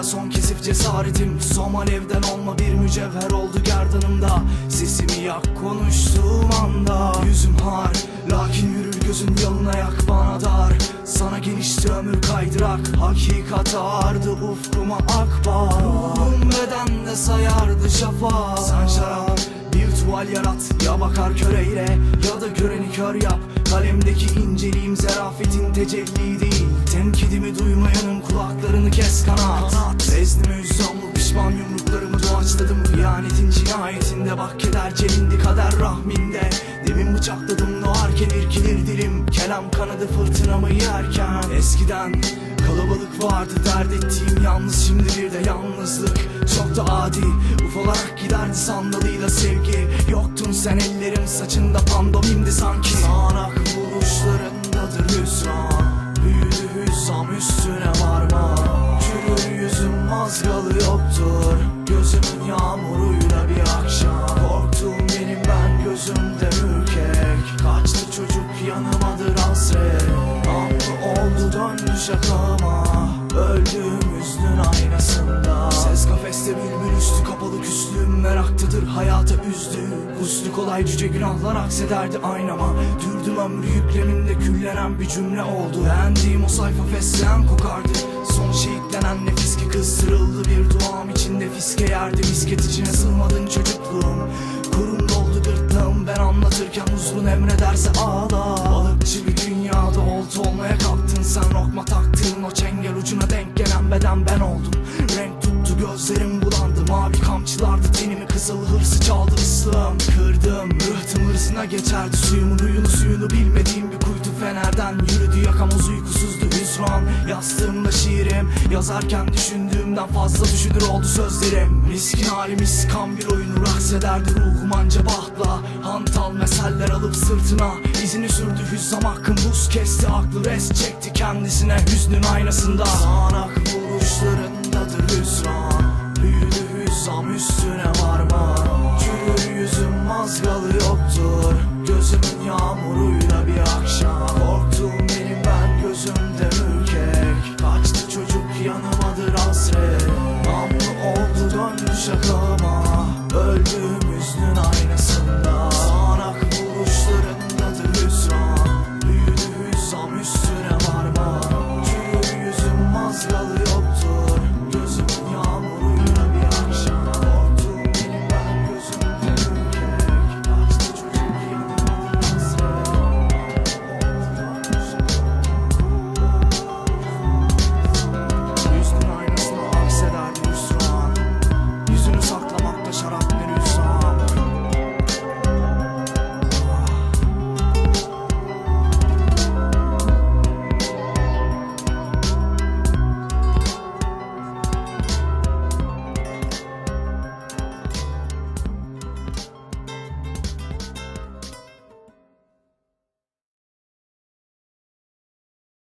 satırla son kesif cesaretim. Som alevden olma bir mücevher oldu gerdanımda. Sesimi yak konuştuğum anda. Yüzüm har lakin yürür gözün yalına yak bana dar. Sana genişti ömür kaydırak Hakikat ağardı ufkuma akbar. Ruhum bedende sayardı şafağı Sen şarap bir tuval yarat Ya bakar kör eyle ya da göreni kör yap Kalemdeki inceliğim zerafetin tecelli değil Tenkidimi duymayanın kulaklarını kes kanat Veznimi hüzzamlı pişman yumruklarımı doğaçladım. Hıyanetin cinayetinde bak keder celindi kader rahminde. Demin bıçakladım doğarken irkilir dilim. Kelam kanadı fırtınamı yerken. Eskiden Kalabalık vardı dert ettiğim yalnız şimdi bir de yalnızlık. Çok da adi ufalarak giderdi sandalıyla sevgi. Yoktun sen ellerim saçında pandomimdi sanki. Sağanak vuruşlarındadır hüsran ben gözümde ürkek. Kaçtı çocuk yanımadır hasret Namlı oldu döndü şakama. Öldüm hüznün aynasında. Ses kafeste bülbül üstü kapalı küslüğüm meraktadır hayata üzdü. Huslu kolay cüce günahlar aksederdi aynama. Dürdüm ömrü yükleminde küllenen bir cümle oldu. Beğendiğim o sayfa fesleğen kokardı. Son şehitlenen nefis ki kıstırıldı bir duam içinde fiske yerdi. Misket içine sığmadın çocukluğum. Kurum emrederse ağla. Balıkçı bir dünyada olta olmaya kalktın sen. Lokma taktığın o çengel ucuna denk gelen beden ben oldum. Renk tuttu gözlerim bulandı. Mavi kamçılardı tenimi kızıl hırsı çaldı. Islığım Kırdım rıhtım hırsına geçerdi. Suyumun huyunu suyunu Bilmediğim bir kuytu fenerden. Yürüdü yakamoz uykusuzdu hüsran. Yastığımda şiirim yazarken düşündüğümden fazla düşünür oldu sözlerim. Miskin halim iskan bir oyunu raksederdi ruhum anca bahtla. Hantal meseller alıp sırtına. İzini sürdü hüzzam hakkım buz kesti Aklı res çekti kendisine. Hüznün aynasında. Sağanak vuruşlarındadır hüsran